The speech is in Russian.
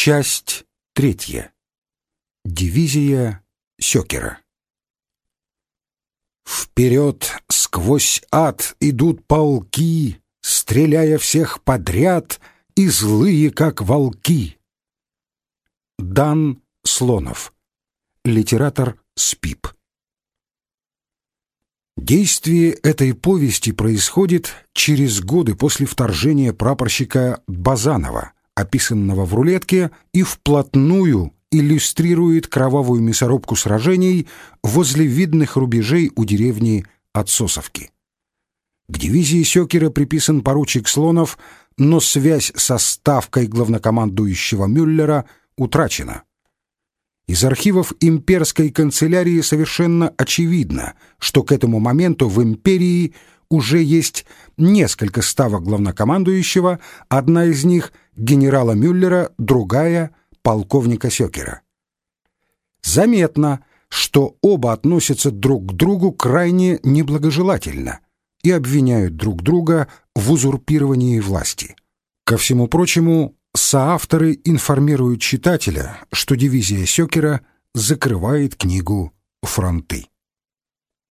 Часть третья. Дивизия Сёкера. Вперед сквозь ад идут полки, Стреляя всех подряд и злые, как волки. Дан Слонов. Литератор СПИП. Действие этой повести происходит через годы после вторжения прапорщика Базанова, описанного в рулетке, и вплотную иллюстрирует кровавую мясорубку сражений возле видных рубежей у деревни Отсосовки. К дивизии Сёкера приписан поручик Слонов, но связь со ставкой главнокомандующего Мюллера утрачена. Из архивов имперской канцелярии совершенно очевидно, что к этому моменту в империи уже есть несколько ставок главнокомандующего, одна из них — генерала Мюллера, другая — полковника Сёкера. Заметно, что оба относятся друг к другу крайне неблагожелательно и обвиняют друг друга в узурпировании власти. Ко всему прочему, соавторы информируют читателя, что дивизия Сёкера закрывает книгу «Фронты».